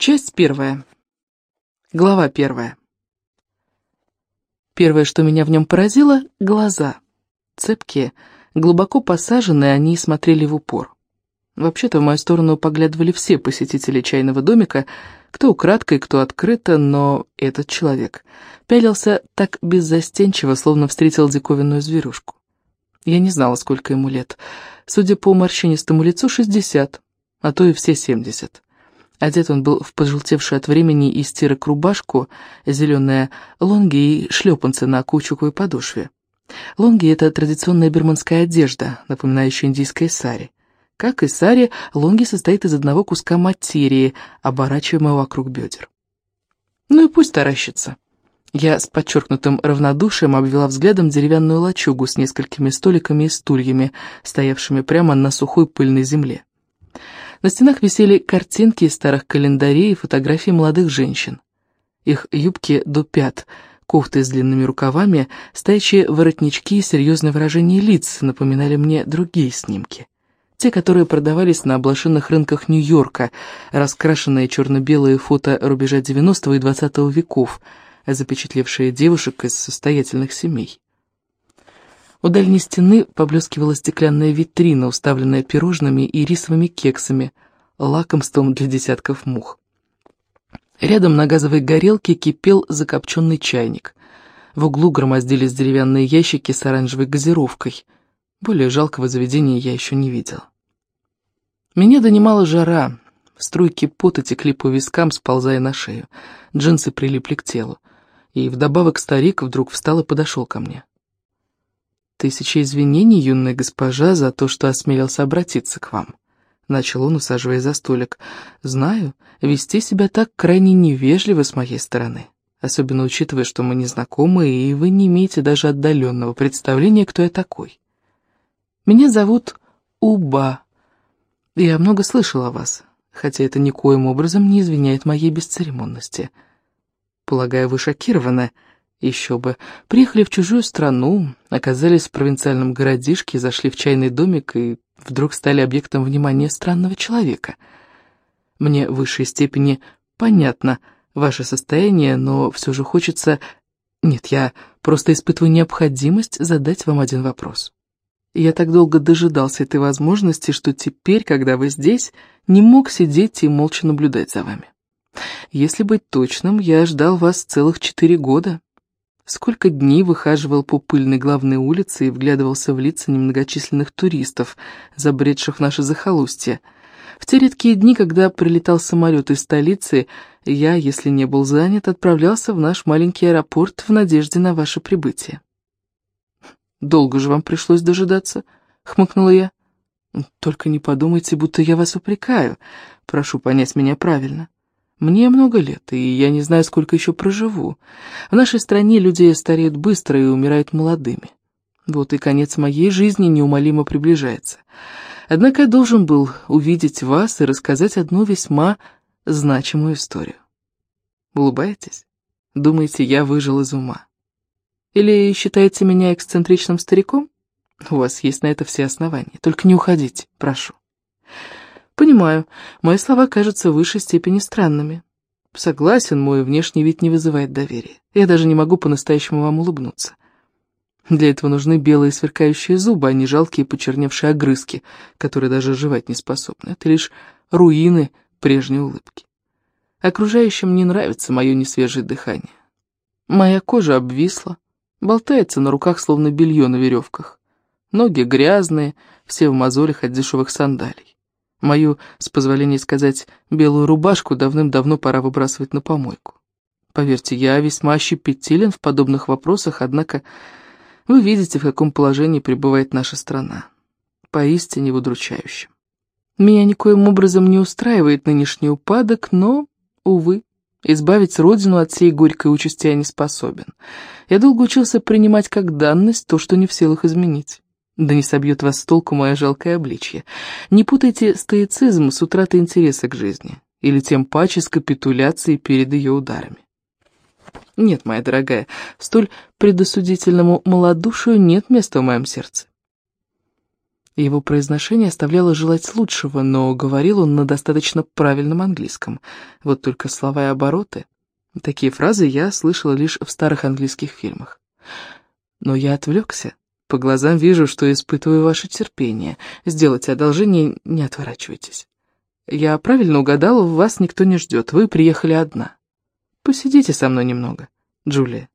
Часть первая. Глава первая. Первое, что меня в нем поразило — глаза. Цепкие, глубоко посаженные, они смотрели в упор. Вообще-то в мою сторону поглядывали все посетители чайного домика, кто украдкой, кто открыто, но этот человек пялился так беззастенчиво, словно встретил диковинную зверушку. Я не знала, сколько ему лет. Судя по морщинистому лицу, шестьдесят, а то и все семьдесят. Одет он был в пожелтевшую от времени и стирок рубашку, зеленые лонги и шлепанцы на каучуковой подошве. Лонги — это традиционная бирманская одежда, напоминающая индийское сари. Как и сари, лонги состоит из одного куска материи, оборачиваемого вокруг бедер. Ну и пусть таращится. Я с подчеркнутым равнодушием обвела взглядом деревянную лачугу с несколькими столиками и стульями, стоявшими прямо на сухой пыльной земле. На стенах висели картинки из старых календарей и фотографии молодых женщин. Их юбки до пят, кофты с длинными рукавами, стоячие воротнички и серьезное выражение лиц напоминали мне другие снимки. Те, которые продавались на облашенных рынках Нью-Йорка, раскрашенные черно-белые фото рубежа 90-го и 20 веков – запечатлевшие девушек из состоятельных семей. У дальней стены поблескивала стеклянная витрина, уставленная пирожными и рисовыми кексами, лакомством для десятков мух. Рядом на газовой горелке кипел закопченный чайник. В углу громоздились деревянные ящики с оранжевой газировкой. Более жалкого заведения я еще не видел. Меня донимала жара. Струйки пота текли по вискам, сползая на шею. Джинсы прилипли к телу. И вдобавок старик вдруг встал и подошел ко мне. «Тысяча извинений, юная госпожа, за то, что осмелился обратиться к вам», — начал он, усаживая за столик. «Знаю, вести себя так крайне невежливо с моей стороны, особенно учитывая, что мы не знакомы, и вы не имеете даже отдаленного представления, кто я такой. Меня зовут Уба. Я много слышал о вас, хотя это никоим образом не извиняет моей бесцеремонности». Полагаю, вы шокированы. Еще бы. Приехали в чужую страну, оказались в провинциальном городишке, зашли в чайный домик и вдруг стали объектом внимания странного человека. Мне в высшей степени понятно ваше состояние, но все же хочется... Нет, я просто испытываю необходимость задать вам один вопрос. Я так долго дожидался этой возможности, что теперь, когда вы здесь, не мог сидеть и молча наблюдать за вами. Если быть точным, я ждал вас целых четыре года. Сколько дней выхаживал по пыльной главной улице и вглядывался в лица немногочисленных туристов, забредших в наше захолустье. В те редкие дни, когда прилетал самолет из столицы, я, если не был занят, отправлялся в наш маленький аэропорт в надежде на ваше прибытие. «Долго же вам пришлось дожидаться?» — хмыкнула я. «Только не подумайте, будто я вас упрекаю. Прошу понять меня правильно. Мне много лет, и я не знаю, сколько еще проживу. В нашей стране люди стареют быстро и умирают молодыми. Вот и конец моей жизни неумолимо приближается. Однако я должен был увидеть вас и рассказать одну весьма значимую историю. Улыбаетесь? Думаете, я выжил из ума? Или считаете меня эксцентричным стариком? У вас есть на это все основания. Только не уходите, прошу. Понимаю, мои слова кажутся в высшей степени странными. Согласен, мой внешний вид не вызывает доверия. Я даже не могу по-настоящему вам улыбнуться. Для этого нужны белые сверкающие зубы, а не жалкие почерневшие огрызки, которые даже жевать не способны. Это лишь руины прежней улыбки. Окружающим не нравится мое несвежее дыхание. Моя кожа обвисла, болтается на руках, словно белье на веревках. Ноги грязные, все в мозолях от дешевых сандалий. Мою, с позволения сказать, белую рубашку давным-давно пора выбрасывать на помойку. Поверьте, я весьма щепетилен в подобных вопросах, однако вы видите, в каком положении пребывает наша страна. Поистине удручающим. Меня никоим образом не устраивает нынешний упадок, но, увы, избавить родину от всей горькой участи я не способен. Я долго учился принимать как данность то, что не в силах изменить. Да не собьет вас с толку мое жалкое обличье. Не путайте стоицизм с утратой интереса к жизни, или тем паче с капитуляцией перед ее ударами. Нет, моя дорогая, столь предосудительному малодушию нет места в моем сердце. Его произношение оставляло желать лучшего, но говорил он на достаточно правильном английском. Вот только слова и обороты. Такие фразы я слышала лишь в старых английских фильмах. Но я отвлекся. По глазам вижу, что испытываю ваше терпение. Сделайте одолжение, не отворачивайтесь. Я правильно угадала, вас никто не ждет, вы приехали одна. Посидите со мной немного, Джулия.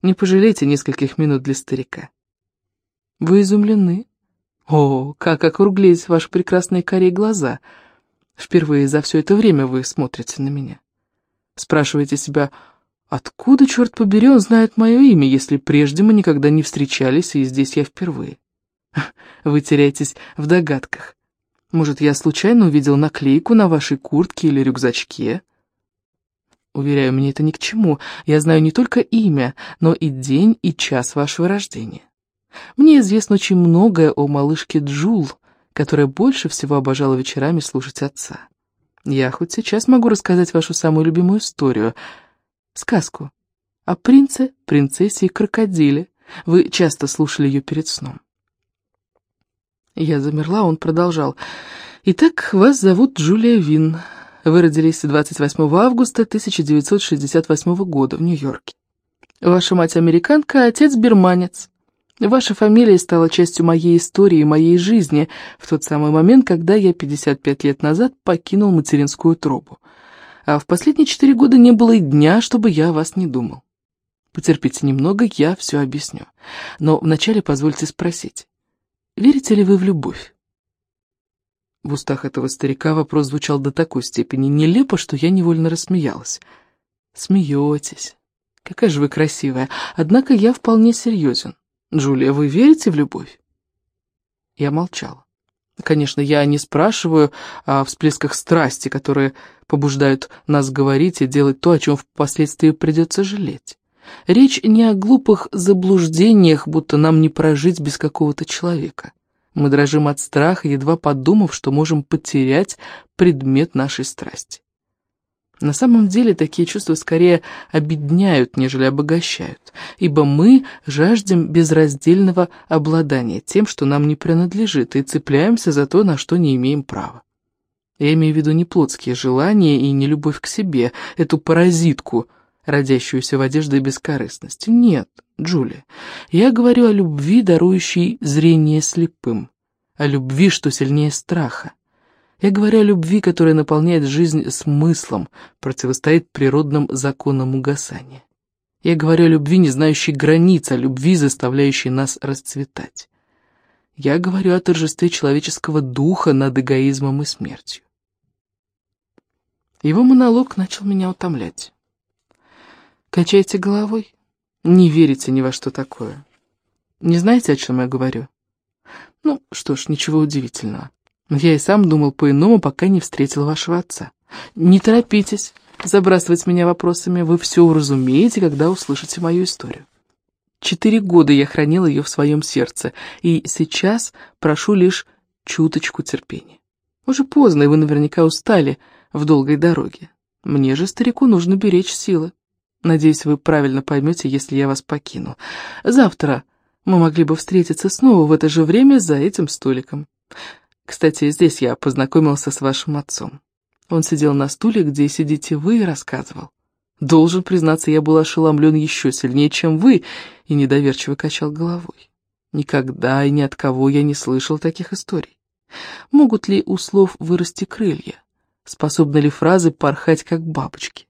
Не пожалейте нескольких минут для старика. Вы изумлены? О, как округлились ваши прекрасные карие глаза. Впервые за все это время вы смотрите на меня. Спрашиваете себя, откуда, черт побери, он знает мое имя, если прежде мы никогда не встречались, и здесь я впервые? Вы теряетесь в догадках. Может, я случайно увидел наклейку на вашей куртке или рюкзачке? Уверяю, мне это ни к чему. Я знаю не только имя, но и день и час вашего рождения. Мне известно очень многое о малышке Джул, которая больше всего обожала вечерами слушать отца. Я хоть сейчас могу рассказать вашу самую любимую историю. Сказку о принце, принцессе и крокодиле. Вы часто слушали ее перед сном. Я замерла, он продолжал. «Итак, вас зовут Джулия Вин. Вы родились 28 августа 1968 года в Нью-Йорке. Ваша мать американка, а отец берманец. Ваша фамилия стала частью моей истории и моей жизни в тот самый момент, когда я 55 лет назад покинул материнскую тробу. А в последние четыре года не было и дня, чтобы я о вас не думал. Потерпите немного, я все объясню. Но вначале позвольте спросить, верите ли вы в любовь? В устах этого старика вопрос звучал до такой степени нелепо, что я невольно рассмеялась. Смеетесь. Какая же вы красивая. Однако я вполне серьезен. «Джулия, вы верите в любовь?» Я молчала. Конечно, я не спрашиваю о всплесках страсти, которые побуждают нас говорить и делать то, о чем впоследствии придется жалеть. Речь не о глупых заблуждениях, будто нам не прожить без какого-то человека. Мы дрожим от страха, едва подумав, что можем потерять предмет нашей страсти. На самом деле такие чувства скорее обедняют, нежели обогащают, ибо мы жаждем безраздельного обладания тем, что нам не принадлежит, и цепляемся за то, на что не имеем права. Я имею в виду не плотские желания и не любовь к себе, эту паразитку, родящуюся в одежде бескорыстности. Нет, Джулия, я говорю о любви, дарующей зрение слепым, о любви, что сильнее страха. Я говорю о любви, которая наполняет жизнь смыслом, противостоит природным законам угасания. Я говорю о любви, не знающей границ, о любви, заставляющей нас расцветать. Я говорю о торжестве человеческого духа над эгоизмом и смертью. Его монолог начал меня утомлять. Качайте головой, не верите ни во что такое. Не знаете, о чем я говорю? Ну, что ж, ничего удивительного. Я и сам думал по-иному, пока не встретил вашего отца. Не торопитесь забрасывать меня вопросами, вы все уразумеете, когда услышите мою историю. Четыре года я хранил ее в своем сердце, и сейчас прошу лишь чуточку терпения. Уже поздно, и вы наверняка устали в долгой дороге. Мне же, старику, нужно беречь силы. Надеюсь, вы правильно поймете, если я вас покину. Завтра мы могли бы встретиться снова в это же время за этим столиком. Кстати, здесь я познакомился с вашим отцом. Он сидел на стуле, где сидите вы, и рассказывал. Должен признаться, я был ошеломлен еще сильнее, чем вы, и недоверчиво качал головой. Никогда и ни от кого я не слышал таких историй. Могут ли у слов вырасти крылья? Способны ли фразы порхать, как бабочки?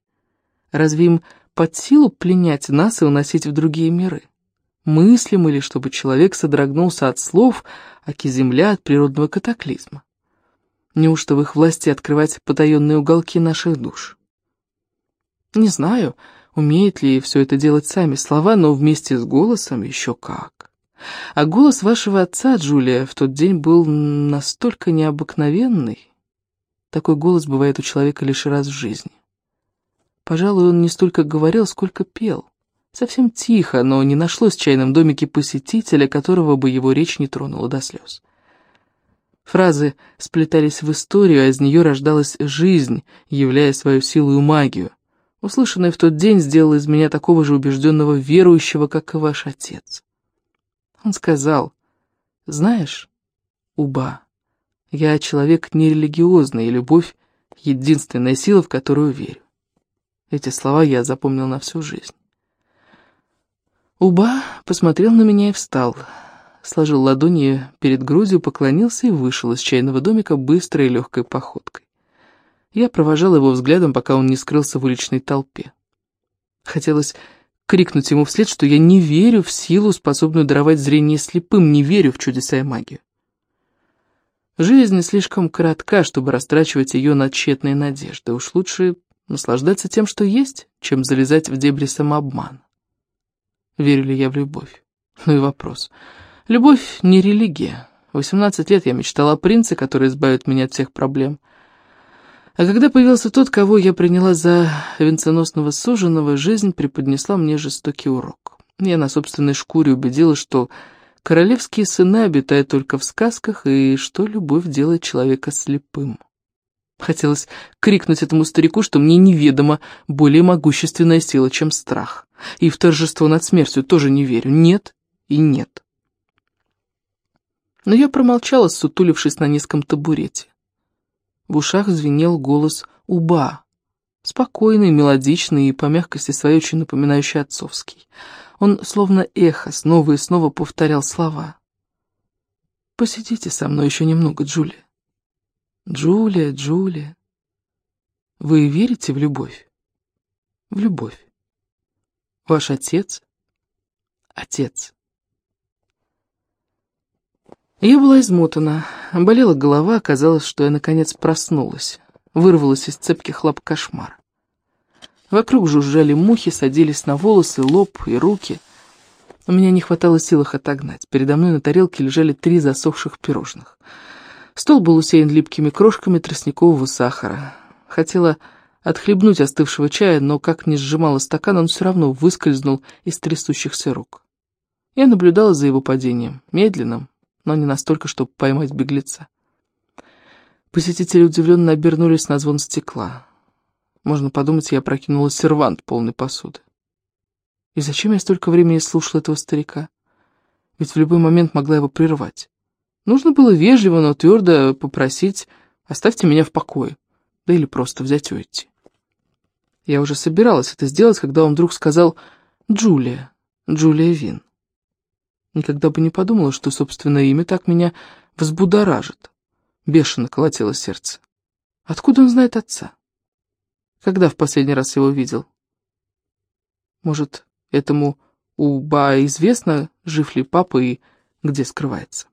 Разве им под силу пленять нас и уносить в другие миры? Мыслим или чтобы человек содрогнулся от слов, аки земля от природного катаклизма. Неужто в их власти открывать потаенные уголки наших душ? Не знаю, умеет ли все это делать сами слова, но вместе с голосом еще как. А голос вашего отца, Джулия, в тот день был настолько необыкновенный. Такой голос бывает у человека лишь раз в жизни. Пожалуй, он не столько говорил, сколько пел. Совсем тихо, но не нашлось в чайном домике посетителя, которого бы его речь не тронула до слез. Фразы сплетались в историю, а из нее рождалась жизнь, являя свою силу и магию. Услышанное в тот день сделало из меня такого же убежденного верующего, как и ваш отец. Он сказал, «Знаешь, Уба. Я человек нерелигиозный, и любовь — единственная сила, в которую верю. Эти слова я запомнил на всю жизнь. Уба посмотрел на меня и встал. Сложил ладони перед грудью, поклонился и вышел из чайного домика быстрой и легкой походкой. Я провожал его взглядом, пока он не скрылся в уличной толпе. Хотелось крикнуть ему вслед, что я не верю в силу, способную даровать зрение слепым, не верю в чудеса и магию. Жизнь слишком коротка, чтобы растрачивать ее на тщетные надежды. Уж лучше наслаждаться тем, что есть, чем залезать в дебри самообмана. Верю ли я в любовь? Ну и вопрос. Любовь не религия. В 18 лет я мечтала о принце, который избавит меня от всех проблем. А когда появился тот, кого я приняла за венценосного суженого, жизнь преподнесла мне жестокий урок. Я на собственной шкуре убедилась, что королевские сыны обитают только в сказках, и что любовь делает человека слепым. Хотелось крикнуть этому старику, что мне неведома более могущественная сила, чем страх. И в торжество над смертью тоже не верю. Нет и нет. Но я промолчала, сутулившись на низком табурете. В ушах звенел голос «Уба», спокойный, мелодичный и по мягкости своей очень напоминающий отцовский. Он словно эхо снова и снова повторял слова. «Посидите со мной еще немного, Джулия. Джулия, Джулия. Вы верите в любовь? В любовь. Ваш отец? Отец. Я была измотана, болела голова, казалось, что я наконец проснулась, вырвалась из цепких лап кошмар. Вокруг жужжали мухи, садились на волосы, лоб и руки. У меня не хватало сил их отогнать. Передо мной на тарелке лежали три засохших пирожных. Стол был усеян липкими крошками тростникового сахара. Хотела отхлебнуть остывшего чая, но как ни сжимала стакан, он все равно выскользнул из трясущихся рук. Я наблюдала за его падением, медленным, но не настолько, чтобы поймать беглеца. Посетители удивленно обернулись на звон стекла. Можно подумать, я прокинула сервант полной посуды. И зачем я столько времени слушала этого старика? Ведь в любой момент могла его прервать. Нужно было вежливо, но твердо попросить «оставьте меня в покое», да или просто взять уйти. Я уже собиралась это сделать, когда он вдруг сказал «Джулия, Джулия Вин». Никогда бы не подумала, что собственное имя так меня взбудоражит. Бешено колотило сердце. Откуда он знает отца? Когда в последний раз его видел? Может, этому Уба известно, жив ли папа и где скрывается?